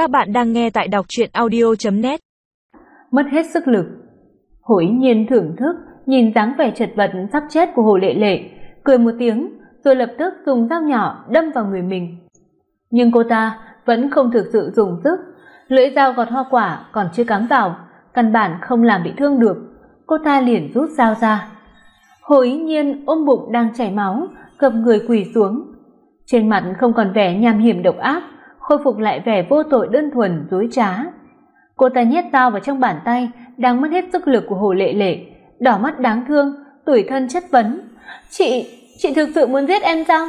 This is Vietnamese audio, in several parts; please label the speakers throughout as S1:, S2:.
S1: Các bạn đang nghe tại đọc truyện audio.net
S2: Mất hết sức lực. Hối nhiên thưởng thức, nhìn dáng vẻ chật vật sắp chết của Hồ Lệ Lệ, cười một tiếng, rồi lập tức dùng dao nhỏ đâm vào người mình. Nhưng cô ta vẫn không thực sự dùng sức, lưỡi dao gọt hoa quả còn chưa cắm vào, căn bản không làm bị thương được. Cô ta liền rút dao ra. Hồ Ý Nhiên ôm bụng đang chảy máu, gập người quỳ xuống. Trên mặt không còn vẻ nham hiểm độc ác, khôi phục lại vẻ vô tội đơn thuần dối trá. Cô ta nhét dao vào trong bàn tay đang mất hết sức lực của Hồ Lệ Lệ, đỏ mắt đáng thương, tủi thân chất vấn: "Chị, chị thực sự muốn giết em sao?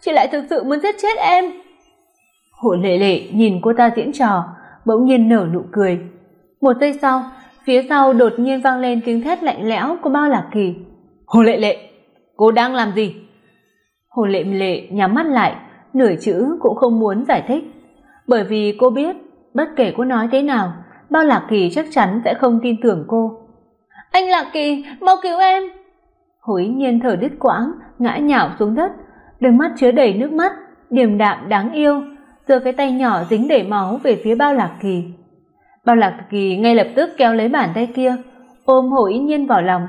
S2: Chị lại thực sự muốn giết chết em?" Hồ Lệ Lệ nhìn cô ta diễn trò, bỗng nhiên nở nụ cười. Một giây sau, phía sau đột nhiên vang lên tiếng thét lạnh lẽo của Bao Lạc Kỳ. "Hồ Lệ Lệ, cô đang làm gì?" Hồ Lệ Lệ nhắm mắt lại, nửa chữ cũng không muốn giải thích, bởi vì cô biết, bất kể cô nói thế nào, Bao Lạc Kỳ chắc chắn sẽ không tin tưởng cô. "Anh Lạc Kỳ, mau cứu em!" Hồ Ý Nhiên thở đứt quãng, ngã nhào xuống đất, đôi mắt chứa đầy nước mắt, điềm đạm đáng yêu, giơ cái tay nhỏ dính đầy máu về phía Bao Lạc Kỳ. Bao Lạc Kỳ ngay lập tức kéo lấy bàn tay kia, ôm Hồ Ý Nhiên vào lòng.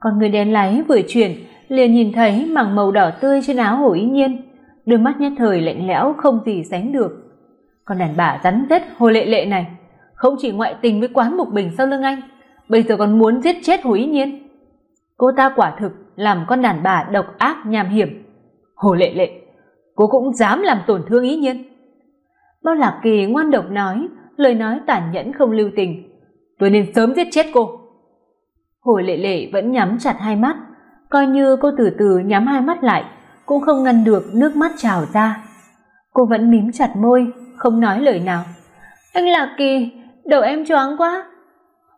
S2: Còn người đèn láy vừa chuyển, liền nhìn thấy mảng màu đỏ tươi trên áo Hồ Ý Nhiên, đôi mắt nhất thời lạnh lẽo không gì sánh được. Con đàn bà rắn rết Hồ Lệ Lệ này, không chỉ ngoại tình với quán mục bình sau lưng anh, bây giờ còn muốn giết chết Hồ Ý Nhiên. Cô ta quả thực làm con đàn bà độc ác nham hiểm. Hồ Lệ Lệ, cô cũng dám làm tổn thương Ý Nhiên. Bao Lạc Kỳ ngoan độc nói, lời nói tàn nhẫn không lưu tình. Tôi nên sớm giết chết cô. Hồ Lệ Lệ vẫn nhắm chặt hai mắt, coi như cô từ từ nhắm hai mắt lại, cũng không ngăn được nước mắt trào ra. Cô vẫn mím chặt môi, không nói lời nào. "Anh Lạc Kỳ, đầu em choáng quá."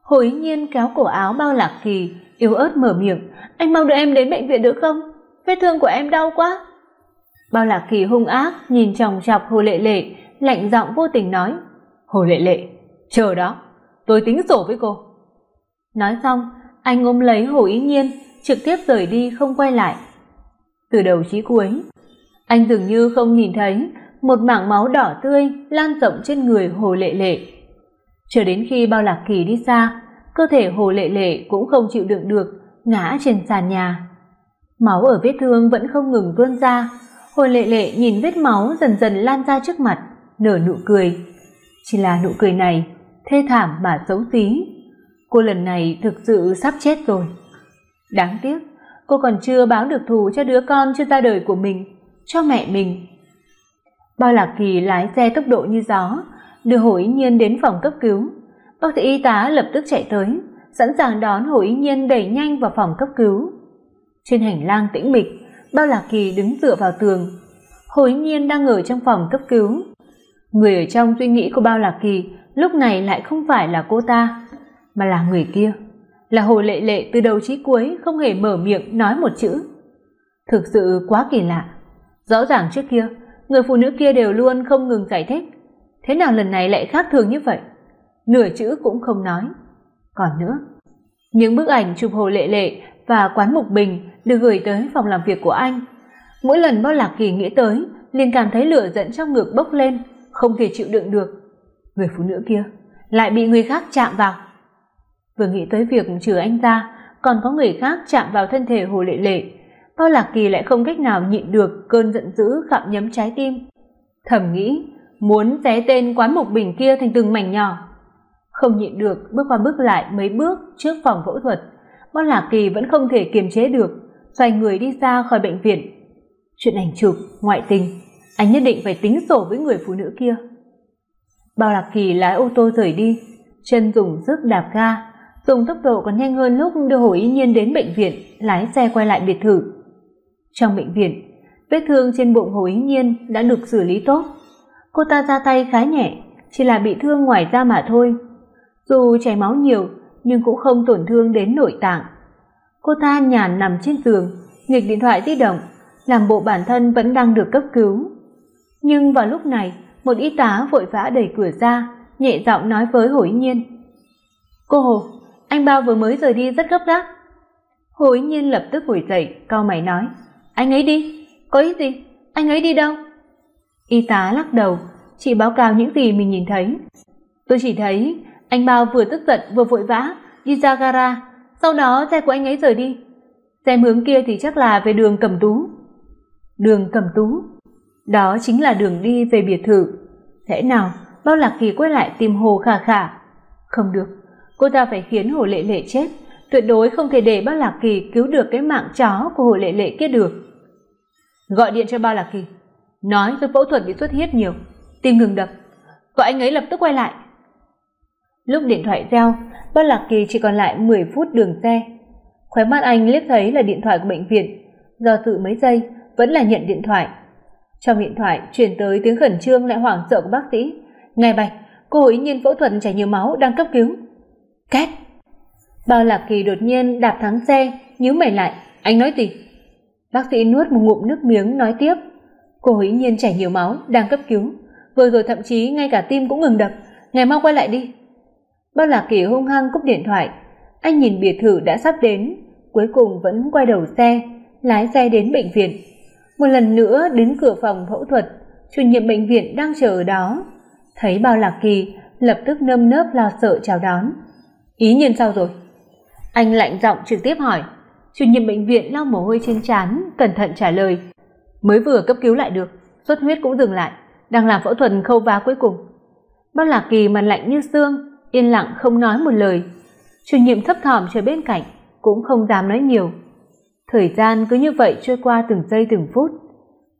S2: Hồ Ý Nhiên kéo cổ áo Bao Lạc Kỳ, yếu ớt mở miệng, "Anh mau đưa em đến bệnh viện được không? Vết thương của em đau quá." Bao Lạc Kỳ hung ác nhìn chòng chọc Hồ Lệ Lệ, lạnh giọng vô tình nói, "Hồ Lệ Lệ, chờ đó, tôi tính sổ với cô." Nói xong, anh ôm lấy Hồ Ý Nhiên, trực tiếp rời đi không quay lại. Từ đầu chí cuối, anh dường như không nhìn thấy một mảng máu đỏ tươi lan rộng trên người Hồ Lệ Lệ. Chờ đến khi Bao Lạc Kỳ đi xa, cơ thể Hồ Lệ Lệ cũng không chịu đựng được, ngã trên sàn nhà. Máu ở vết thương vẫn không ngừng tuôn ra, Hồ Lệ Lệ nhìn vết máu dần dần lan ra trước mặt, nở nụ cười. Chỉ là nụ cười này, thê thảm mà xấu xí. Cô lần này thực sự sắp chết rồi. Đáng tiếc, cô còn chưa báo được thù cho đứa con chưa ra đời của mình, cho mẹ mình. Bao Lạc Kỳ lái xe tốc độ như gió, đưa Hồ Ý Nhiên đến phòng cấp cứu. Bác sĩ y tá lập tức chạy tới, sẵn sàng đón Hồ Ý Nhiên đẩy nhanh vào phòng cấp cứu. Trên hành lang tĩnh mịch, Bao Lạc Kỳ đứng dựa vào tường. Hồ Ý Nhiên đang ở trong phòng cấp cứu. Người ở trong suy nghĩ của Bao Lạc Kỳ lúc này lại không phải là cô ta, mà là người kia là Hồ Lệ Lệ từ đầu chí cuối không hề mở miệng nói một chữ. Thực sự quá kỳ lạ. Rõ ràng trước kia, người phụ nữ kia đều luôn không ngừng giải thích, thế nào lần này lại khác thường như vậy? Nửa chữ cũng không nói. Còn nữa, những bức ảnh chụp Hồ Lệ Lệ và quán Mục Bình được gửi tới phòng làm việc của anh. Mỗi lần Bao Lạc Kỳ nghĩ tới, liền cảm thấy lửa giận trong ngực bốc lên, không thể chịu đựng được. Người phụ nữ kia lại bị người khác chạm vào vừa nghĩ tới việc trừ anh ra, còn có người khác chạm vào thân thể Hồ Lệ Lệ, Bao Lạc Kỳ lại không cách nào nhịn được cơn giận dữ khạm nhấm trái tim. Thầm nghĩ, muốn xé tên quán mục bình kia thành từng mảnh nhỏ. Không nhịn được, bước qua bước lại mấy bước trước phòng phẫu thuật, Bao Lạc Kỳ vẫn không thể kiềm chế được, xoay người đi ra khỏi bệnh viện. Chuyện ảnh chụp, ngoại tình, anh nhất định phải tính sổ với người phụ nữ kia. Bao Lạc Kỳ lái ô tô rời đi, chân dùng sức đạp ga, dùng tốc độ còn nhanh hơn lúc đưa Hồ Ý Nhiên đến bệnh viện, lái xe quay lại biệt thự. Trong bệnh viện, vết thương trên bụng Hồ Ý Nhiên đã được xử lý tốt. Cô ta ra tay khá nhẹ, chỉ là bị thương ngoài da mà thôi. Dù chảy máu nhiều, nhưng cũng không tổn thương đến nội tạng. Cô ta nhàn nằm trên giường, nghịch điện thoại di động, làm bộ bản thân vẫn đang được cấp cứu. Nhưng vào lúc này, một y tá vội vã đẩy cửa ra, nhẹ giọng nói với Hồ Ý Nhiên: "Cô Hồ, anh bao vừa mới rời đi rất gấp gáp hồ ý nhiên lập tức ngồi dậy cau mày nói anh ấy đi có ý gì anh ấy đi đâu y tá lắc đầu chỉ báo cáo những gì mình nhìn thấy. Tôi chỉ thấy anh Bao vừa tức giận vừa vội vã đi ra gara, sau đó xe của anh ấy rời đi. Xem hướng kia thì chắc là về đường Cẩm Tú. Đường Cẩm Tú? Đó chính là đường đi về biệt thự. Thế nào, Bao Lạc Kỳ quay lại tìm Hồ Khả Khả. Không được, cô ta phải khiến Hồ Lệ Lệ chết, tuyệt đối không thể để Bao Lạc Kỳ cứu được cái mạng chó của Hồ Lệ Lệ kia được. Gọi điện cho Bao Lạc Kỳ, nói tôi phẫu thuật bị xuất huyết nhiều, tim ngừng đập. Gọi anh ấy lập tức quay lại. Lúc điện thoại reo, Bao Lạc Kỳ chỉ còn lại 10 phút đường xe. Khóe mắt anh liếc thấy là điện thoại của bệnh viện, do dự mấy giây vẫn là nhận điện thoại. Trong điện thoại truyền tới tiếng khẩn trương lại hoảng sợ của bác sĩ. "Ngài Bạch, cô ý nhiên phẫu thuật chảy nhiều máu đang cấp cứu." Két. Bao Lạc Kỳ đột nhiên đạp thắng xe, nhíu mày lại, "Anh nói gì?" Bác sĩ nuốt một ngụm nước miếng nói tiếp, "Cô ý nhiên chảy nhiều máu đang cấp cứu, vừa rồi thậm chí ngay cả tim cũng ngừng đập, ngài mau quay lại đi." Bao Lạc Kỳ hung hăng cúp điện thoại, anh nhìn biệt thự đã sắp đến, cuối cùng vẫn quay đầu xe, lái xe đến bệnh viện. Một lần nữa đến cửa phòng phẫu thuật, chủ nhiệm bệnh viện đang chờ ở đó. Thấy Bao Lạc Kỳ, lập tức nơm nớp lo sợ chào đón. Ý nhiên sao rồi? Anh lạnh giọng trực tiếp hỏi. Chủ nhiệm bệnh viện lau mồ hôi trên trán, cẩn thận trả lời. Mới vừa cấp cứu lại được, xuất huyết cũng dừng lại, đang làm phẫu thuật khâu vá cuối cùng. Bao Lạc Kỳ mặt lạnh như xương, yên lặng không nói một lời. Chủ nhiệm thấp thỏm chờ bên cạnh, cũng không dám nói nhiều. Thời gian cứ như vậy trôi qua từng giây từng phút.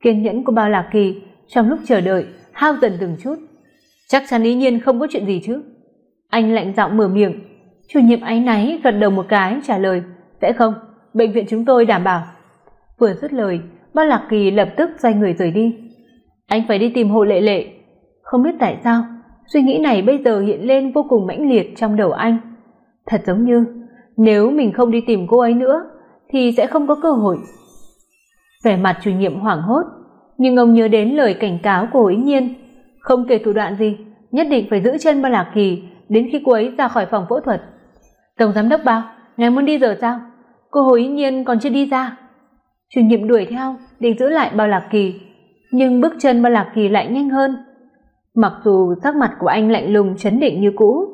S2: Kiên nhẫn của Bao Lạc Kỳ trong lúc chờ đợi hao dần từng chút. Chắc chắn ý nhiên không có chuyện gì chứ? Anh lạnh giọng mở miệng. Chủ nhiệm áy náy gật đầu một cái trả lời, "Sẽ không, bệnh viện chúng tôi đảm bảo." Vừa dứt lời, Bao Lạc Kỳ lập tức xoay người rời đi. Anh phải đi tìm Hồ Lệ Lệ. Không biết tại sao, suy nghĩ này bây giờ hiện lên vô cùng mãnh liệt trong đầu anh. Thật giống như nếu mình không đi tìm cô ấy nữa thì sẽ không có cơ hội. Vẻ mặt chủ nhiệm hoảng hốt, nhưng ông nhớ đến lời cảnh cáo của Ý Nhiên, không kể thủ đoạn gì, nhất định phải giữ chân Ba Lạc Kỳ đến khi cô ấy ra khỏi phòng phẫu thuật. Tổng giám đốc bao, ngài muốn đi giờ sao? Cô Hồ Ý Nhiên còn chưa đi ra. Chủ nhiệm đuổi theo, định giữ lại bao Lạc Kỳ, nhưng bước chân bao Lạc Kỳ lại nhanh hơn. Mặc dù sắc mặt của anh lạnh lùng chấn định như cũ,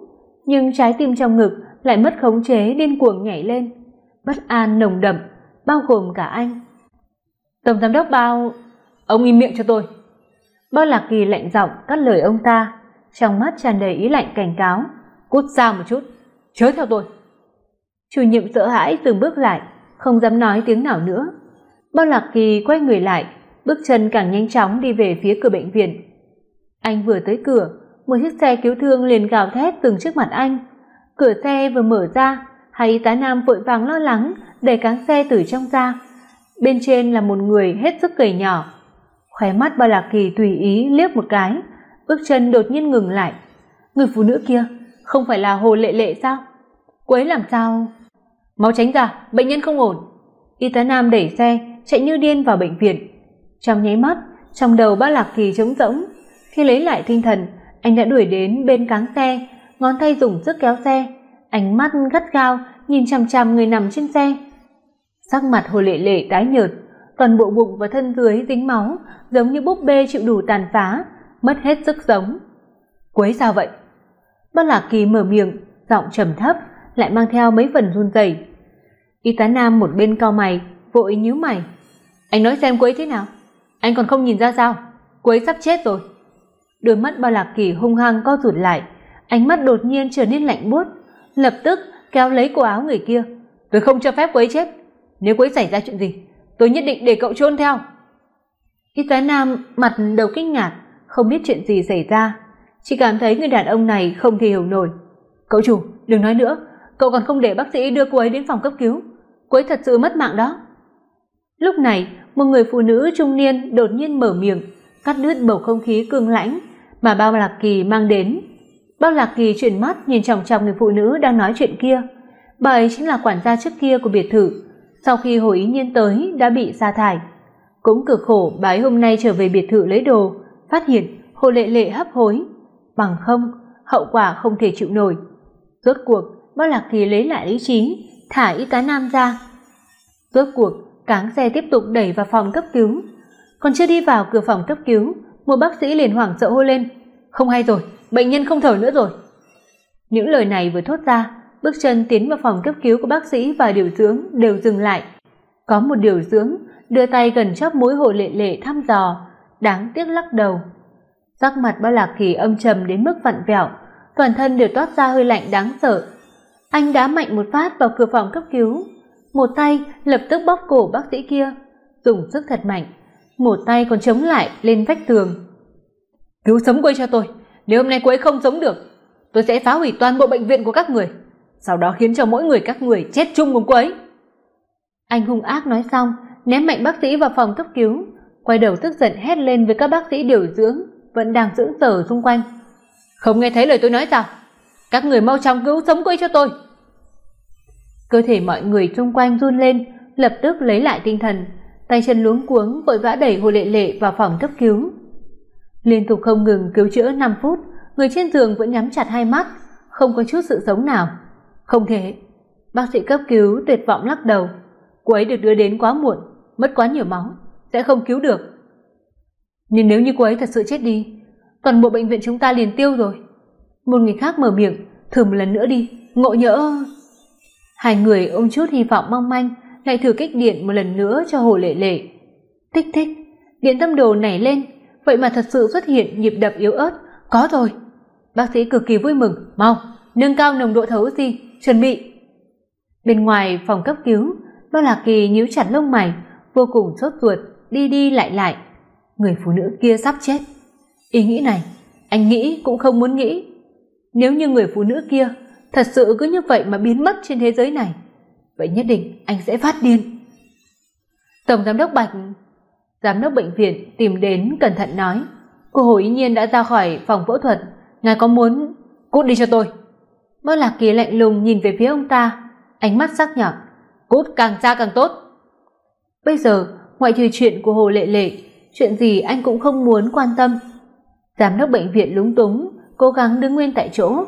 S2: nhưng trái tim trong ngực lại mất khống chế điên cuồng nhảy lên, bất an nồng đậm, bao gồm cả anh. Tổng giám đốc Bao, ông im miệng cho tôi. Bao Lạc Kỳ lạnh giọng cắt lời ông ta, trong mắt tràn đầy ý lạnh cảnh cáo, cút xa một chút, chớ theo tôi. Chủ nhiệm sợ hãi dừng bước lại, không dám nói tiếng nào nữa. Bao Lạc Kỳ quay người lại, bước chân càng nhanh chóng đi về phía cửa bệnh viện. Anh vừa tới cửa, một chiếc xe cứu thương liền gào thét từng trước mặt anh. Cửa xe vừa mở ra, hai y tá nam vội vàng lo lắng đẩy cáng xe từ trong ra. Bên trên là một người hết sức gầy nhỏ. Khóe mắt bao Lạc Kỳ tùy ý liếc một cái, bước chân đột nhiên ngừng lại. Người phụ nữ kia không phải là Hồ Lệ Lệ sao? Cô ấy làm sao? Mau tránh ra, bệnh nhân không ổn. Y tá nam đẩy xe, chạy như điên vào bệnh viện. Trong nháy mắt, trong đầu Ba Lạc Kỳ trống rỗng, khi lấy lại tinh thần, anh đã đuổi đến bên cáng xe, ngón tay dùng sức kéo xe, ánh mắt gắt gao nhìn chằm chằm người nằm trên xe. Sắc mặt Hồ Lệ Lệ tái nhợt, toàn bộ bụng và thân dưới dính máu, giống như búp bê chịu đủ tàn phá, mất hết sức sống. "Quấy sao vậy?" bác Lạc Kỳ mở miệng, giọng trầm thấp, lại mang theo mấy phần run rẩy. Y tá nam một bên cau mày, vội nhíu mày. "Anh nói xem cô ấy thế nào? Anh còn không nhìn ra sao? Quấy sắp chết rồi." Đôi mắt bao Lạc Kỳ hung hăng co rụt lại, ánh mắt đột nhiên trở nên lạnh buốt, lập tức kéo lấy cổ áo người kia. "Tôi không cho phép quấy chết, nếu quấy xảy ra chuyện gì, tôi nhất định để cậu chôn theo." Y tá nam mặt đầu kinh ngạc, không biết chuyện gì xảy ra, chỉ cảm thấy người đàn ông này không thể hiểu nổi. "Cậu chủ, đừng nói nữa, cậu còn không để bác sĩ đưa cô ấy đến phòng cấp cứu, cô ấy thật sự mất mạng đó." Lúc này, một người phụ nữ trung niên đột nhiên mở miệng, cắt đứt bầu không khí cương lãnh mà Bao Lạc Kỳ mang đến. Bao Lạc Kỳ chuyển mắt nhìn chòng chọc người phụ nữ đang nói chuyện kia. Bà ấy chính là quản gia trước kia của biệt thự, sau khi Hồ Ý Nhiên tới đã bị sa thải. Cũng cực khổ bà ấy hôm nay trở về biệt thự lấy đồ, phát hiện Hồ Lệ Lệ hấp hối, bằng không, hậu quả không thể chịu nổi. Rốt cuộc, Bao Lạc Kỳ lấy lại lý trí, thả y tá nam ra. Rốt cuộc, cáng xe tiếp tục đẩy vào phòng cấp cứu. Còn chưa đi vào cửa phòng cấp cứu, một bác sĩ liền hoảng sợ hô lên không hay rồi bệnh nhân không thở nữa rồi những lời này vừa thốt ra bước chân tiến vào phòng cấp cứu của bác sĩ và điều dưỡng đều dừng lại có một điều dưỡng đưa tay gần chóp mũi hồ lệ lệ thăm dò đáng tiếc lắc đầu sắc mặt bao lạc kỳ âm trầm đến mức vặn vẹo toàn thân đều toát ra hơi lạnh đáng sợ anh đá mạnh một phát vào cửa phòng cấp cứu. Một tay lập tức bóp cổ bác sĩ kia, dùng sức thật mạnh. Một tay còn chống lại lên vách tường. Cứu sống cô ấy cho tôi, nếu hôm nay cô ấy không sống được, tôi sẽ phá hủy toàn bộ bệnh viện của các người, sau đó khiến cho mỗi người các người chết chung cùng cô ấy. Anh hung ác nói xong, ném mạnh bác sĩ vào phòng cấp cứu, quay đầu tức giận hét lên với các bác sĩ điều dưỡng, vẫn đang giữ tờ xung quanh. Không nghe thấy lời tôi nói sao? Các người mau chóng cứu sống cô ấy cho tôi. Cơ thể mọi người xung quanh run lên, lập tức lấy lại tinh thần. Tay chân luống cuống vội vã đẩy hồ lệ lệ vào phòng cấp cứu. Liên tục không ngừng cứu chữa năm phút, người trên giường vẫn nhắm chặt hai mắt, không có chút sự sống nào. Không thể. Bác sĩ cấp cứu tuyệt vọng lắc đầu. Cô ấy được đưa đến quá muộn, mất quá nhiều máu, sẽ không cứu được. Nhưng nếu như cô ấy thật sự chết đi, toàn bộ bệnh viện chúng ta liền tiêu rồi một người khác mở miệng, thử một lần nữa đi, ngộ nhỡ. Hai người ôm chút hy vọng mong manh, lại thử kích điện một lần nữa cho hồ lệ lệ. Thích thích, điện tâm đồ nảy lên, vậy mà thật sự xuất hiện nhịp đập yếu ớt. Có rồi. Bác sĩ cực kỳ vui mừng, mau, nâng cao nồng độ thở oxy chuẩn bị. Bên ngoài phòng cấp cứu bao lạc kỳ nhíu chặt lông mày, vô cùng sốt ruột, đi đi lại lại. Người phụ nữ kia sắp chết. Ý nghĩ này, anh nghĩ cũng không muốn nghĩ nếu như người phụ nữ kia thật sự cứ như vậy mà biến mất trên thế giới này, vậy nhất định anh sẽ phát điên. Tổng giám đốc bạch, giám đốc bệnh viện tìm đến cẩn thận nói, cô hồ ý nhiên đã ra khỏi phòng phẫu thuật, ngài có muốn cút đi cho tôi? Mơ lạc kỳ lạnh lùng nhìn về phía ông ta, ánh mắt sắc nhọn, cút càng xa càng tốt. Bây giờ, ngoại trừ chuyện của hồ lệ lệ, chuyện gì anh cũng không muốn quan tâm. Giám đốc bệnh viện lúng túng cố gắng đứng nguyên tại chỗ.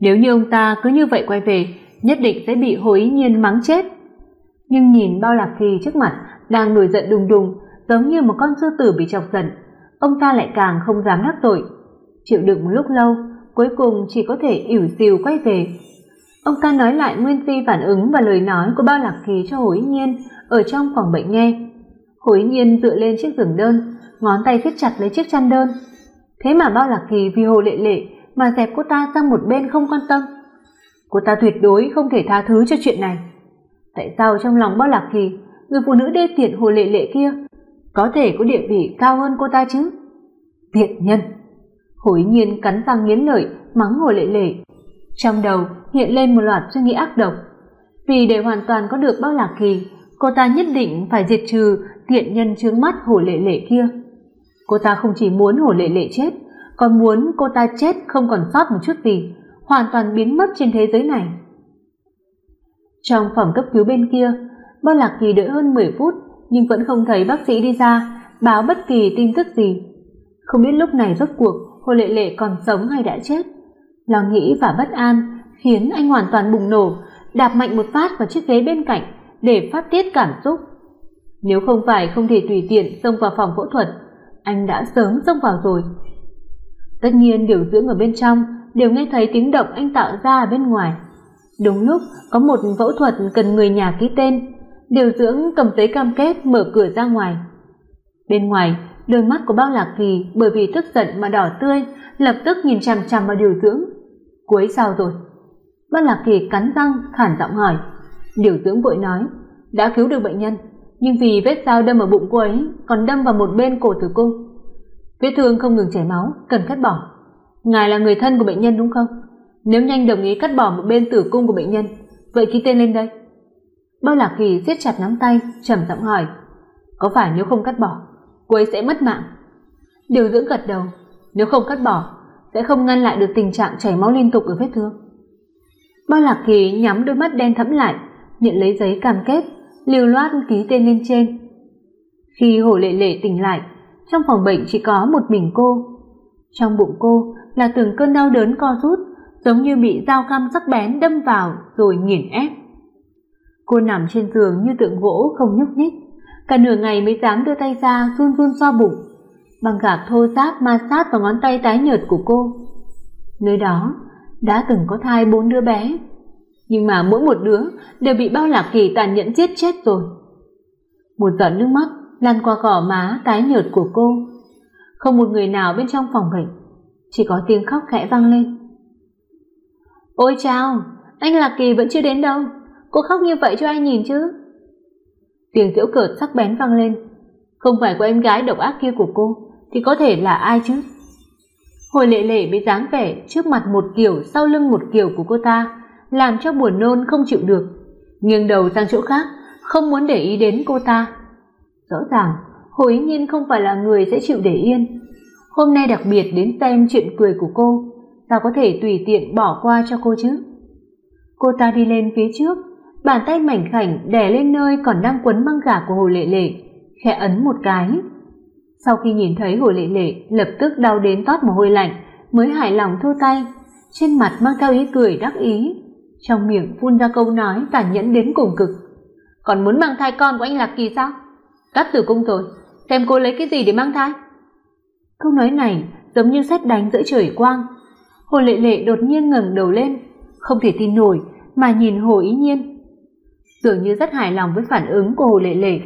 S2: Nếu như ông ta cứ như vậy quay về, nhất định sẽ bị hồ ý nhiên mắng chết. Nhưng nhìn bao lạc kỳ trước mặt đang nổi giận đùng đùng, giống như một con sư tử bị chọc giận, ông ta lại càng không dám đắc tội. Chịu đựng một lúc lâu, cuối cùng chỉ có thể ỉu xìu quay về. Ông ta nói lại nguyên si phản ứng và lời nói của bao lạc kỳ cho hồ ý nhiên ở trong phòng bệnh nghe. Hồ ý nhiên dựa lên chiếc giường đơn, ngón tay siết chặt lấy chiếc chăn đơn thế mà bao lạc kỳ vì hồ lệ lệ mà dẹp cô ta sang một bên không quan tâm. Cô ta tuyệt đối không thể tha thứ cho chuyện này. Tại sao trong lòng bao lạc kỳ, người phụ nữ đê tiện hồ lệ lệ kia có thể có địa vị cao hơn cô ta chứ? Tiện nhân! Hồ ý nhiên cắn răng nghiến lợi, mắng hồ lệ lệ. Trong đầu hiện lên một loạt suy nghĩ ác độc. Vì để hoàn toàn có được bao lạc kỳ, cô ta nhất định phải diệt trừ tiện nhân trướng mắt hồ lệ lệ kia cô ta không chỉ muốn hồ lệ lệ chết, còn muốn cô ta chết không còn sót một chút gì, hoàn toàn biến mất trên thế giới này. Trong phòng cấp cứu bên kia bao lạc kỳ đợi hơn 10 phút, nhưng vẫn không thấy bác sĩ đi ra, báo bất kỳ tin tức gì. Không biết lúc này rốt cuộc hồ lệ lệ còn sống hay đã chết. Lo nghĩ và bất an khiến anh hoàn toàn bùng nổ, đạp mạnh một phát vào chiếc ghế bên cạnh để phát tiết cảm xúc. Nếu không phải không thể tùy tiện xông vào phòng phẫu thuật anh đã sớm xông vào rồi. Tất nhiên điều dưỡng ở bên trong đều nghe thấy tiếng động anh tạo ra ở bên ngoài. Đúng lúc, có một phẫu thuật cần người nhà ký tên. Điều dưỡng cầm giấy cam kết mở cửa ra ngoài. Bên ngoài, đôi mắt của bao lạc kỳ bởi vì tức giận mà đỏ tươi, lập tức nhìn chằm chằm vào điều dưỡng. Cuối sao rồi? Bao lạc kỳ cắn răng khản giọng hỏi. Điều dưỡng vội nói, đã cứu được bệnh nhân nhưng vì vết dao đâm ở bụng cô ấy, còn đâm vào một bên cổ tử cung. Vết thương không ngừng chảy máu, cần cắt bỏ. Ngài là người thân của bệnh nhân đúng không? Nếu nhanh đồng ý cắt bỏ một bên tử cung của bệnh nhân, vậy ký tên lên đây? Bao lạc kỳ siết chặt nắm tay, trầm giọng hỏi, có phải nếu không cắt bỏ, cô ấy sẽ mất mạng? Điều dưỡng gật đầu, nếu không cắt bỏ, sẽ không ngăn lại được tình trạng chảy máu liên tục ở vết thương. Bao lạc kỳ nhắm đôi mắt đen thẫm lại, nhận lấy giấy cam kết lưu loát ký tên lên trên. Khi hồ lệ lệ tỉnh lại trong phòng bệnh chỉ có một mình cô. Trong bụng cô là từng cơn đau đớn co rút giống như bị dao găm sắc bén đâm vào rồi nghiền ép. Cô nằm trên giường như tượng gỗ không nhúc nhích cả nửa ngày mới dám đưa tay ra run run so bụng băng gạc thô ráp ma sát vào ngón tay tái nhợt của cô. Nơi đó đã từng có thai bốn đứa bé, nhưng mà mỗi một đứa đều bị bao lạc kỳ tàn nhẫn giết chết rồi. Một giọt nước mắt lăn qua gò má tái nhợt của cô. Không một người nào bên trong phòng bệnh, chỉ có tiếng khóc khẽ vang lên. Ôi chao, anh Lạc Kỳ vẫn chưa đến đâu, cô khóc như vậy cho ai nhìn chứ? Tiếng giễu cợt sắc bén vang lên, không phải của em gái độc ác kia của cô, thì có thể là ai chứ? Hồi lệ lệ bị dáng vẻ trước mặt một kiểu sau lưng một kiểu của cô ta, làm cho buồn nôn không chịu được, nghiêng đầu sang chỗ khác, không muốn để ý đến cô ta. Rõ ràng, Hồ Ý Nhiên không phải là người sẽ chịu để yên. Hôm nay đặc biệt đến xem chuyện cười của cô, sao có thể tùy tiện bỏ qua cho cô chứ? Cô ta đi lên phía trước, bàn tay mảnh khảnh đè lên nơi còn đang quấn băng gạc của Hồ Lệ Lệ, khẽ ấn một cái. Sau khi nhìn thấy Hồ Lệ Lệ lập tức đau đến toát mồ hôi lạnh, mới hài lòng thu tay, trên mặt mang theo ý cười đắc ý, trong miệng phun ra câu nói tàn nhẫn đến cùng cực. Còn muốn mang thai con của anh Lạc Kỳ sao? Cắt tử cung rồi, xem cô lấy cái gì để mang thai? Câu nói này giống như sét đánh giữa trời quang. Hồ Lệ Lệ đột nhiên ngẩng đầu lên, không thể tin nổi mà nhìn Hồ Ý Nhiên. Dường như rất hài lòng với phản ứng của Hồ Lệ Lệ,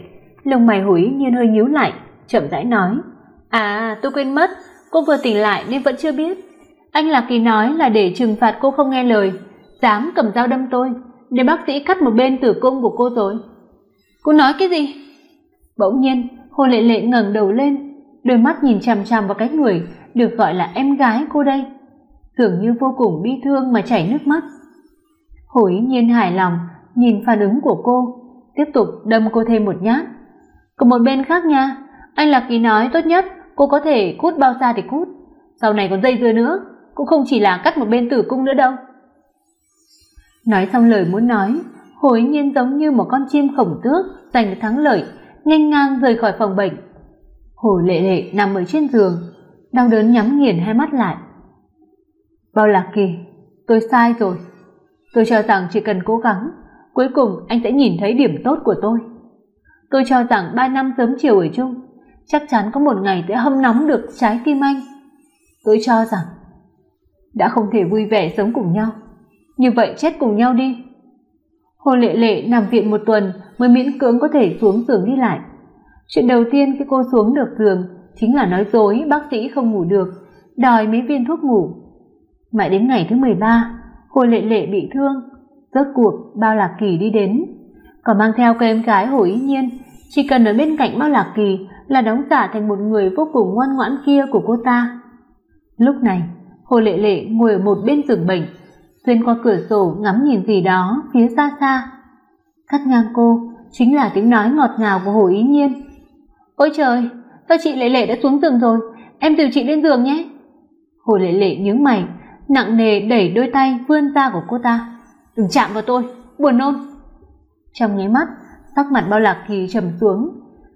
S2: lông mày Hồ Ý Nhiên hơi nhíu lại, chậm rãi nói: "À, tôi quên mất, cô vừa tỉnh lại nên vẫn chưa biết. Anh Lạc Kỳ nói là để trừng phạt cô không nghe lời, dám cầm dao đâm tôi, để bác sĩ cắt một bên tử cung của cô rồi." Cô nói cái gì? Bỗng nhiên, Hồ Lệ Lệ ngẩng đầu lên, đôi mắt nhìn chằm chằm vào cái người được gọi là em gái cô đây, dường như vô cùng bi thương mà chảy nước mắt. Hồ Ý Nhiên hài lòng nhìn phản ứng của cô, tiếp tục đâm cô thêm một nhát. Còn một bên khác nha, anh Lạc Kỳ nói tốt nhất cô có thể cút bao xa thì cút, sau này còn dây dưa nữa, cũng không chỉ là cắt một bên tử cung nữa đâu. Nói xong lời muốn nói, Hồ Ý Nhiên giống như một con chim khổng tước giành được thắng lợi, nghênh ngang rời khỏi phòng bệnh. Hồ Lệ Lệ nằm ở trên giường, đau đớn nhắm nghiền hai mắt lại. Bao Lạc Kỳ, tôi sai rồi. Tôi cho rằng chỉ cần cố gắng, cuối cùng anh sẽ nhìn thấy điểm tốt của tôi. Tôi cho rằng ba năm sớm chiều ở chung, chắc chắn có một ngày sẽ hâm nóng được trái tim anh. Tôi cho rằng đã không thể vui vẻ sống cùng nhau, như vậy chết cùng nhau đi. Hồ Lệ Lệ nằm viện một tuần mới miễn cưỡng có thể xuống giường đi lại. Chuyện đầu tiên khi cô xuống được giường chính là nói dối bác sĩ không ngủ được, đòi mấy viên thuốc ngủ. Mãi đến ngày thứ 13, Hồ Lệ Lệ bị thương, rốt cuộc Bao Lạc Kỳ đi đến, còn mang theo cô em gái Hồ Ý Nhiên, chỉ cần ở bên cạnh Bao Lạc Kỳ là đóng giả thành một người vô cùng ngoan ngoãn kia của cô ta. Lúc này, Hồ Lệ Lệ ngồi ở một bên giường bệnh, xuyên qua cửa sổ ngắm nhìn gì đó phía xa xa. Cắt ngang cô chính là tiếng nói ngọt ngào của Hồ Ý Nhiên. "Ôi trời, sao chị Lệ Lệ đã xuống giường rồi, em dìu chị lên giường nhé." Hồ Lệ Lệ nhướng mày, nặng nề đẩy đôi tay vươn ra của cô ta. "Đừng chạm vào tôi, buồn nôn." Trong nháy mắt, sắc mặt Bao Lạc Kỳ trầm xuống,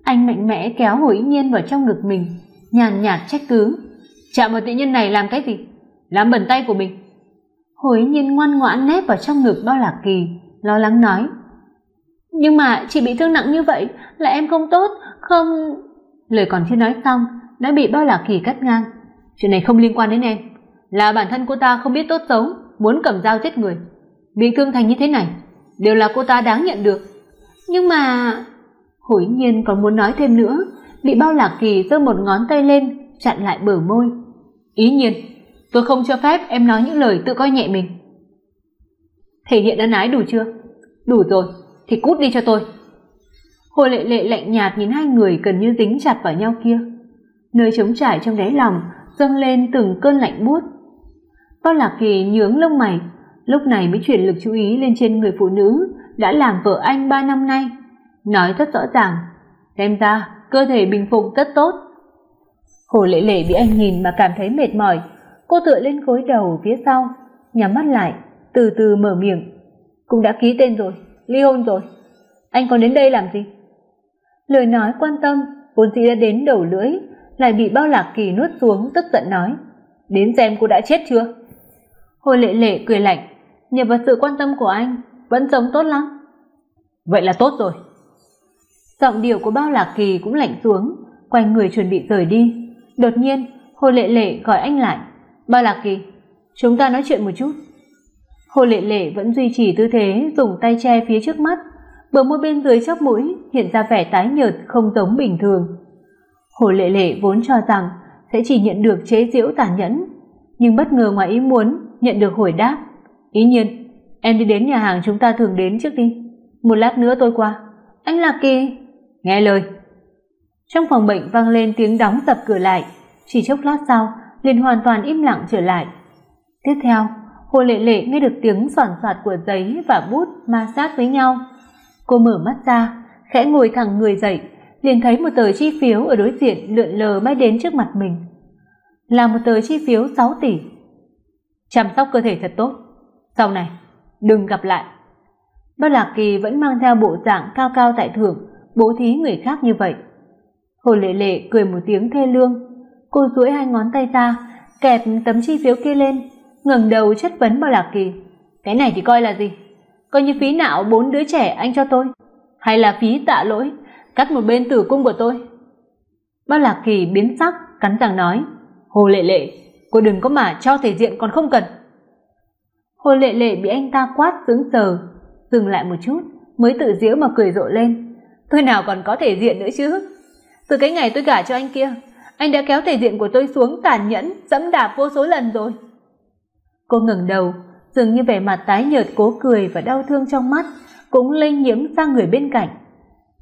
S2: anh mạnh mẽ kéo Hồ Ý Nhiên vào trong ngực mình, nhàn nhạt trách cứ. "Chạm vào tự nhân này làm cái gì? Làm bẩn tay của mình." Hối Nhiên ngoan ngoãn nép vào trong ngực Bao Lạc Kỳ, lo lắng nói: "Nhưng mà chị bị thương nặng như vậy, là em không tốt, không..." Lời còn chưa nói xong, đã bị Bao Lạc Kỳ cắt ngang. "Chuyện này không liên quan đến em, là bản thân cô ta không biết tốt xấu, muốn cầm dao giết người. Bị thương thành như thế này, đều là cô ta đáng nhận được." Nhưng mà hối Nhiên còn muốn nói thêm nữa, bị Bao Lạc Kỳ giơ một ngón tay lên chặn lại bờ môi. "Ý Nhiên, tôi không cho phép em nói những lời tự coi nhẹ mình." Thể hiện ân ái đủ chưa? Đủ rồi, thì cút đi cho tôi. Hồ Lệ Lệ lạnh nhạt nhìn hai người gần như dính chặt vào nhau kia. Nơi trống trải trong đáy lòng dâng lên từng cơn lạnh buốt. Bao Lạc Kỳ nhướng lông mày, lúc này mới chuyển lực chú ý lên trên người phụ nữ đã làm vợ anh ba năm nay, nói rất rõ ràng, xem ra cơ thể bình phục rất tốt. Hồ Lệ Lệ bị anh nhìn mà cảm thấy mệt mỏi, cô tựa lên gối đầu phía sau, nhắm mắt lại, từ từ mở miệng, cũng đã ký tên rồi, ly hôn rồi. Anh còn đến đây làm gì? Lời nói quan tâm vốn dĩ đã đến đầu lưỡi, lại bị Bao Lạc Kỳ nuốt xuống tức giận nói, đến xem cô đã chết chưa? Hồ Lệ Lệ cười lạnh, nhờ vào sự quan tâm của anh, vẫn sống tốt lắm. Vậy là tốt rồi. Giọng điệu của Bao Lạc Kỳ cũng lạnh xuống, quay người chuẩn bị rời đi. Đột nhiên, Hồ Lệ Lệ gọi anh lại. "Ba Lạc Kỳ, chúng ta nói chuyện một chút." Hồ Lệ Lệ vẫn duy trì tư thế dùng tay che phía trước mắt, bờ môi bên dưới chóp mũi hiện ra vẻ tái nhợt không giống bình thường. Hồ Lệ Lệ vốn cho rằng sẽ chỉ nhận được chế giễu tàn nhẫn, nhưng bất ngờ ngoài ý muốn nhận được hồi đáp. "Ý nhiên, em đi đến nhà hàng chúng ta thường đến trước đi, một lát nữa tôi qua." "Anh Lạc Kỳ." "Nghe lời." Trong phòng bệnh vang lên tiếng đóng sập cửa lại, chỉ chốc lát sau, liền hoàn toàn im lặng trở lại. Tiếp theo, Hồ Lệ Lệ nghe được tiếng soàn soạt của giấy và bút ma sát với nhau. Cô mở mắt ra, khẽ ngồi thẳng người dậy, liền thấy một tờ chi phiếu ở đối diện lượn lờ bay đến trước mặt mình. Là một tờ chi phiếu 6 tỷ. Chăm sóc cơ thể thật tốt, sau này đừng gặp lại. Bất Lạc Kỳ vẫn mang theo bộ dạng cao cao tại thượng, bố thí người khác như vậy. Hồ Lệ Lệ cười một tiếng thê lương, cô duỗi hai ngón tay ra, kẹp tấm chi phiếu kia lên, ngẩng đầu chất vấn Bao Lạc Kỳ, "Cái này thì coi là gì? Coi như phí nạo bốn đứa trẻ anh cho tôi, hay là phí tạ lỗi cắt một bên tử cung của tôi?" Bao Lạc Kỳ biến sắc, cắn răng nói, "Hồ Lệ Lệ, cô đừng có mà cho thể diện còn không cần." Hồ Lệ Lệ bị anh ta quát sững sờ, dừng lại một chút, mới tự giễu mà cười rộ lên, "Tôi nào còn có thể diện nữa chứ?" Từ cái ngày tôi gả cho anh kia, anh đã kéo thể diện của tôi xuống tàn nhẫn, dẫm đạp vô số lần rồi. Cô ngẩng đầu, dường như vẻ mặt tái nhợt cố cười và đau thương trong mắt cũng lây nhiễm sang người bên cạnh.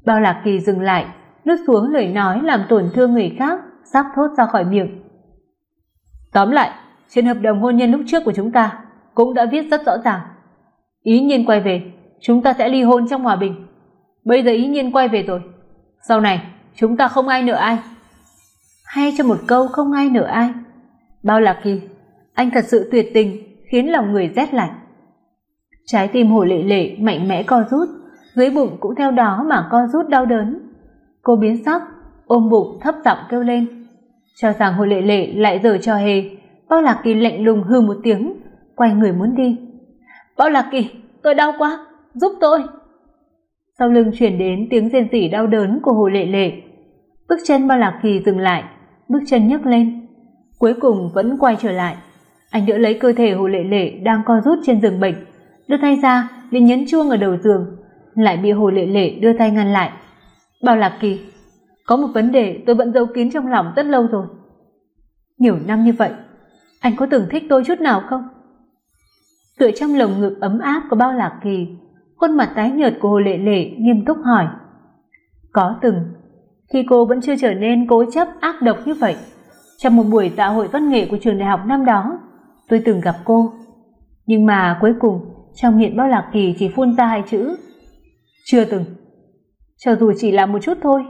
S2: Bao Lạc Kỳ dừng lại, nuốt xuống lời nói làm tổn thương người khác, sắp thốt ra khỏi miệng. Tóm lại, trên hợp đồng hôn nhân lúc trước của chúng ta cũng đã viết rất rõ ràng. Ý nhiên quay về, chúng ta sẽ ly hôn trong hòa bình. Bây giờ ý nhiên quay về rồi. Sau này, chúng ta không ai nợ ai. Hay cho một câu không ai nợ ai. Bao Lạc Kỳ, anh thật sự tuyệt tình, khiến lòng người rét lạnh. Trái tim Hồ Lệ Lệ mạnh mẽ co rút, dưới bụng cũng theo đó mà co rút đau đớn. Cô biến sắc, ôm bụng thấp giọng kêu lên. Cho rằng Hồ Lệ Lệ lại giở trò hề, Bao Lạc Kỳ lạnh lùng hừ một tiếng, quay người muốn đi. Bao Lạc Kỳ, tôi đau quá, giúp tôi. Sau lưng truyền đến tiếng rên rỉ đau đớn của Hồ Lệ Lệ. Bước chân Bao Lạc Kỳ dừng lại, bước chân nhấc lên, cuối cùng vẫn quay trở lại. Anh đỡ lấy cơ thể Hồ Lệ Lệ đang co rút trên giường bệnh, đưa tay ra định nhấn chuông ở đầu giường, lại bị Hồ Lệ Lệ đưa tay ngăn lại. Bao Lạc Kỳ, có một vấn đề tôi vẫn giấu kín trong lòng rất lâu rồi. Nhiều năm như vậy, anh có từng thích tôi chút nào không? Tựa trong lồng ngực ấm áp của Bao Lạc Kỳ, khuôn mặt tái nhợt của Hồ Lệ Lệ nghiêm túc hỏi. Có từng, khi cô vẫn chưa trở nên cố chấp ác độc như vậy, trong một buổi dạ hội văn nghệ của trường đại học năm đó, tôi từng gặp cô. Nhưng mà cuối cùng, trong miệng Bao Lạc Kỳ chỉ phun ra hai chữ. Chưa từng. Cho dù chỉ là một chút thôi.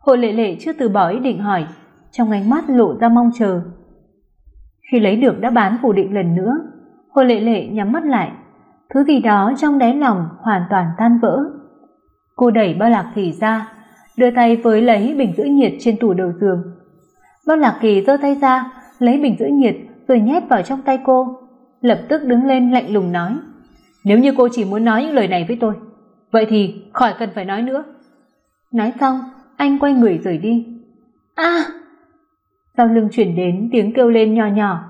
S2: Hồ Lệ Lệ chưa từ bỏ ý định hỏi, trong ánh mắt lộ ra mong chờ. Khi lấy được đáp án phủ định lần nữa, Hồ Lệ Lệ nhắm mắt lại, thứ gì đó trong đáy lòng hoàn toàn tan vỡ. Cô đẩy Bao Lạc Kỳ ra, đưa tay với lấy bình giữ nhiệt trên tủ đầu giường. Bao Lạc Kỳ giơ tay ra, lấy bình giữ nhiệt rồi nhét vào trong tay cô, lập tức đứng lên lạnh lùng nói: "Nếu như cô chỉ muốn nói những lời này với tôi, vậy thì khỏi cần phải nói nữa." Nói xong, anh quay người rời đi. A! Sau lưng chuyển đến tiếng kêu lên nhỏ nhỏ.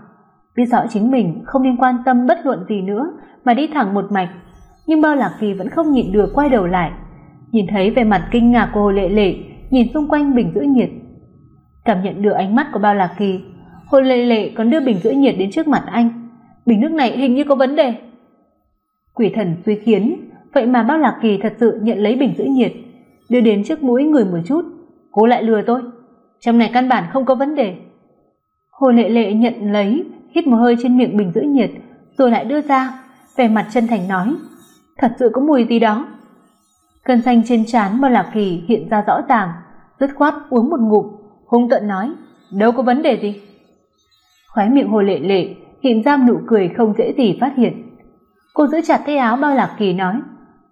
S2: Biết rõ chính mình không nên quan tâm bất luận gì nữa mà đi thẳng một mạch, nhưng Bao Lạc Kỳ vẫn không nhịn được quay đầu lại, nhìn thấy vẻ mặt kinh ngạc của Hồ Lệ Lệ, nhìn xung quanh bình giữ nhiệt. Cảm nhận được ánh mắt của Bao Lạc Kỳ, Hồ Lệ Lệ còn đưa bình giữ nhiệt đến trước mặt anh. Bình nước này hình như có vấn đề. Quỷ thần suy khiến, vậy mà Bao Lạc Kỳ thật sự nhận lấy bình giữ nhiệt, đưa đến trước mũi người một chút, cô lại lừa tôi. Trong này căn bản không có vấn đề. Hồ Lệ Lệ nhận lấy, hít một hơi trên miệng bình giữ nhiệt, rồi lại đưa ra, vẻ mặt chân thành nói: "Thật sự có mùi gì đó." Cơn xanh trên trán Bao Lạc Kỳ hiện ra rõ ràng, dứt khoát uống một ngụm, hung tợn nói: "Đâu có vấn đề gì." Khóe miệng Hồ Lệ Lệ hiện ra nụ cười không dễ gì phát hiện. Cô giữ chặt tay áo Bao Lạc Kỳ nói: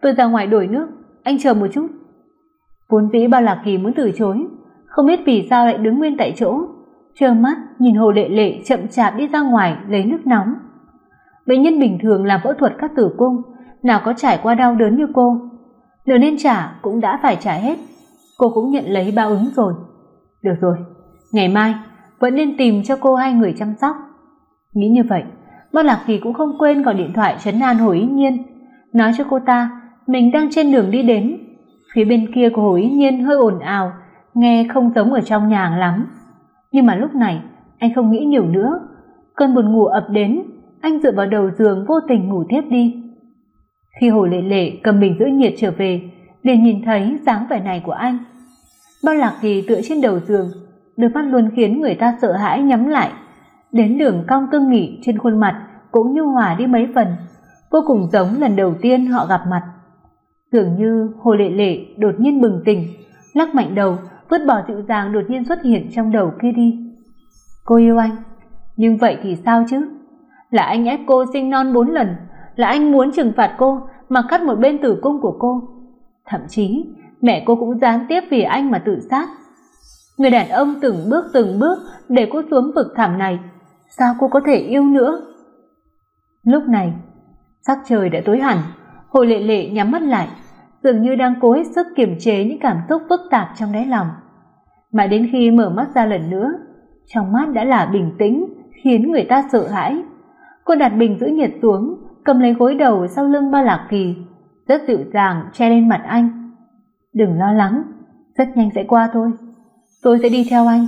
S2: "Tôi ra ngoài đổi nước, anh chờ một chút." Vốn dĩ Bao Lạc Kỳ muốn từ chối, không biết vì sao lại đứng nguyên tại chỗ, trơ mắt nhìn Hồ Lệ Lệ chậm chạp đi ra ngoài lấy nước nóng. Bệnh nhân bình thường làm phẫu thuật cắt tử cung, nào có trải qua đau đớn như cô, nợ nên trả cũng đã phải trả hết, cô cũng nhận lấy bao ứng rồi. Được rồi, ngày mai vẫn nên tìm cho cô hai người chăm sóc. Nghĩ như vậy bao lạc kỳ cũng không quên gọi điện thoại trấn an hồ ý nhiên. Nói cho cô ta mình đang trên đường đi đến. Phía bên kia của hồ ý nhiên hơi ồn ào nghe không giống ở trong nhà lắm. Nhưng mà lúc này anh không nghĩ nhiều nữa. Cơn buồn ngủ ập đến anh dựa vào đầu giường vô tình ngủ tiếp đi khi hồ lệ lệ cầm bình giữ nhiệt trở về, liền nhìn thấy dáng vẻ này của anh. Bao lạc kỳ tựa trên đầu giường, đôi mắt luôn khiến người ta sợ hãi nhắm lại. Đến đường cong cương nghị trên khuôn mặt cũng nhu hòa đi mấy phần, vô cùng giống lần đầu tiên họ gặp mặt. Dường như hồ lệ lệ đột nhiên bừng tỉnh, lắc mạnh đầu, vứt bỏ dịu dàng đột nhiên xuất hiện trong đầu kia đi. Cô yêu anh, nhưng vậy thì sao chứ? Là anh ép cô sinh non bốn lần là anh muốn trừng phạt cô, mà cắt một bên tử cung của cô. Thậm chí, mẹ cô cũng gián tiếp vì anh mà tự sát. Người đàn ông từng bước từng bước để cô xuống vực thẳm này. Sao cô có thể yêu nữa? Lúc này, sắc trời đã tối hẳn, hồ lệ lệ nhắm mắt lại, dường như đang cố hết sức kiềm chế những cảm xúc phức tạp trong đáy lòng. Mà đến khi mở mắt ra lần nữa, trong mắt đã là bình tĩnh, khiến người ta sợ hãi. Cô đặt bình giữ nhiệt xuống cầm lấy gối đầu sau lưng ba lạc kỳ, rất dịu dàng che lên mặt anh. Đừng lo lắng, rất nhanh sẽ qua thôi, tôi sẽ đi theo anh.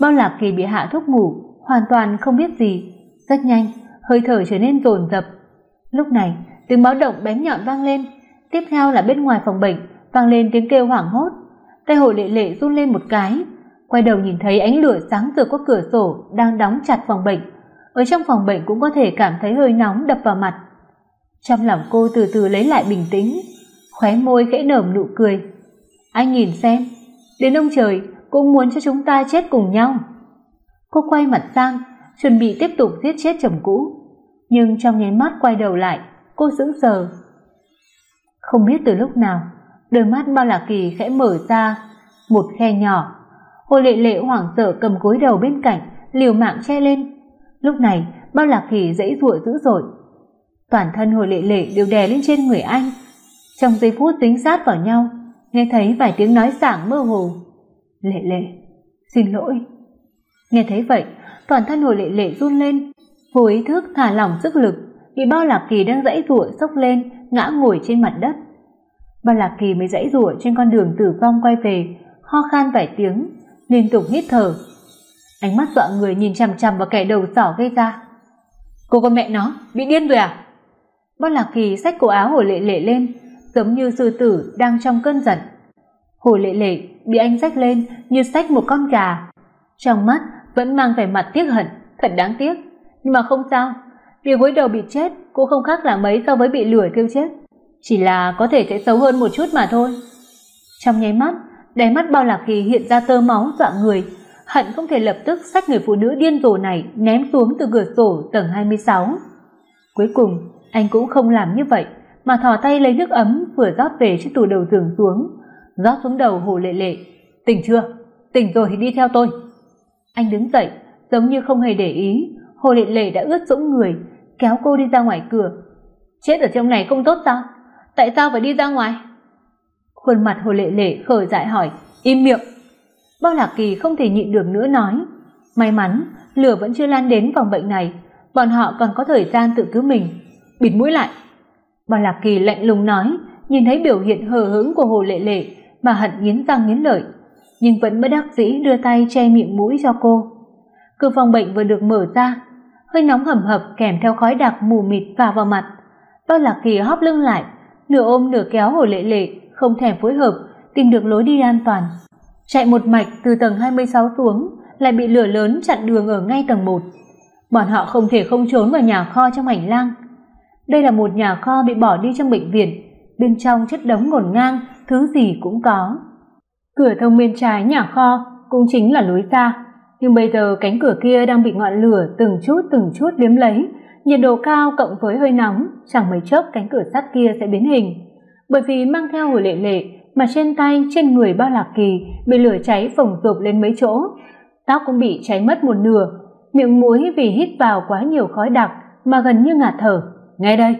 S2: Bao lạc kỳ bị hạ thuốc ngủ, hoàn toàn không biết gì, rất nhanh, hơi thở trở nên dồn dập. Lúc này, tiếng báo động bén nhọn vang lên, tiếp theo là bên ngoài phòng bệnh vang lên tiếng kêu hoảng hốt. Tay hồ lệ lệ run lên một cái, quay đầu nhìn thấy ánh lửa sáng rực qua cửa sổ đang đóng chặt phòng bệnh ở trong phòng bệnh cũng có thể cảm thấy hơi nóng đập vào mặt. Trong lòng cô từ từ lấy lại bình tĩnh, khóe môi khẽ nở nụ cười. Anh nhìn xem, đến ông trời cũng muốn cho chúng ta chết cùng nhau. Cô quay mặt sang, chuẩn bị tiếp tục giết chết chồng cũ. Nhưng trong nháy mắt quay đầu lại, cô sững sờ. Không biết từ lúc nào, đôi mắt bao lạc kỳ khẽ mở ra, một khe nhỏ. Hồ lệ lệ hoảng sợ cầm gối đầu bên cạnh, liều mạng che lên lúc này, bao lạc kỳ dãy giụa dữ dội. Toàn thân hồ lệ lệ đều đè lên trên người anh. Trong giây phút dính sát vào nhau, nghe thấy vài tiếng nói sảng mơ hồ. Lệ lệ, xin lỗi. Nghe thấy vậy, toàn thân hồ lệ lệ run lên. Vô ý thức thả lỏng sức lực, bị bao lạc kỳ đang dãy rủa sốc lên, ngã ngồi trên mặt đất. Bao lạc kỳ mới dãy rủa trên con đường tử vong quay về, ho khan vài tiếng, liên tục hít thở ánh mắt dọa người nhìn chằm chằm vào kẻ đầu sỏ gây ra. Cô con mẹ nó, bị điên rồi à? Bao lạc kỳ xách cổ áo hồ lệ lệ lên, giống như sư tử đang trong cơn giận. Hồ lệ lệ bị anh xách lên như xách một con gà. Trong mắt vẫn mang vẻ mặt tiếc hận, thật đáng tiếc. Nhưng mà không sao, việc gối đầu bị chết cũng không khác là mấy so với bị lửa thiêu chết. Chỉ là có thể sẽ xấu hơn một chút mà thôi. Trong nháy mắt, đáy mắt bao lạc kỳ hiện ra tơ máu dọa người hận không thể lập tức xách người phụ nữ điên rồ này ném xuống từ cửa sổ tầng 26. cuối cùng, anh cũng không làm như vậy, mà thò tay lấy nước ấm vừa rót về chiếc tủ đầu giường xuống, rót xuống đầu hồ lệ lệ. Tỉnh chưa? Tỉnh rồi thì đi theo tôi. Anh đứng dậy, giống như không hề để ý. Hồ lệ lệ đã ướt sũng người, kéo cô đi ra ngoài cửa. Chết ở trong này không tốt sao? Tại sao phải đi ra ngoài? Khuôn mặt hồ lệ lệ khờ dại hỏi, im miệng bao lạc kỳ không thể nhịn được nữa nói. May mắn, lửa vẫn chưa lan đến phòng bệnh này. Bọn họ còn có thời gian tự cứu mình. Bịt mũi lại. Bao lạc kỳ lạnh lùng nói, nhìn thấy biểu hiện hờ hững của hồ lệ lệ mà hận nghiến răng nghiến lợi, nhưng vẫn bất đắc dĩ đưa tay che miệng mũi cho cô. Cửa phòng bệnh vừa được mở ra, hơi nóng hầm hập kèm theo khói đặc mù mịt phả vào mặt. Bao lạc kỳ hóp lưng lại, nửa ôm nửa kéo hồ lệ lệ, không thèm phối hợp, tìm được lối đi an toàn chạy một mạch từ tầng 26 xuống, lại bị lửa lớn chặn đường ở ngay tầng 1. bọn họ không thể không trốn vào nhà kho trong hành lang. Đây là một nhà kho bị bỏ đi trong bệnh viện. Bên trong chất đống ngổn ngang, thứ gì cũng có. Cửa thông bên trái nhà kho cũng chính là lối ra. Nhưng bây giờ cánh cửa kia đang bị ngọn lửa từng chút từng chút liếm lấy. Nhiệt độ cao cộng với hơi nóng, chẳng mấy chốc cánh cửa sắt kia sẽ biến hình. Bởi vì mang theo hồi lệ lệ mà trên tay trên người bao lạc kỳ bị lửa cháy phồng rộp lên mấy chỗ tóc cũng bị cháy mất một nửa miệng mũi vì hít vào quá nhiều khói đặc mà gần như ngạt thở ngay đây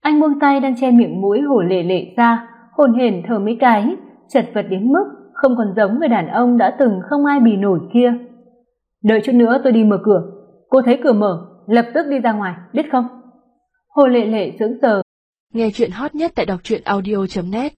S2: anh buông tay đang che miệng mũi hổ lệ lệ ra hồn hển thở mấy cái chật vật đến mức không còn giống người đàn ông đã từng không ai bì nổi kia. Đợi chút nữa tôi đi mở cửa, cô thấy cửa mở, lập tức đi ra ngoài, biết không? Hồ Lệ Lệ sững sờ.
S1: Nghe chuyện hot nhất tại đọc truyện audio.net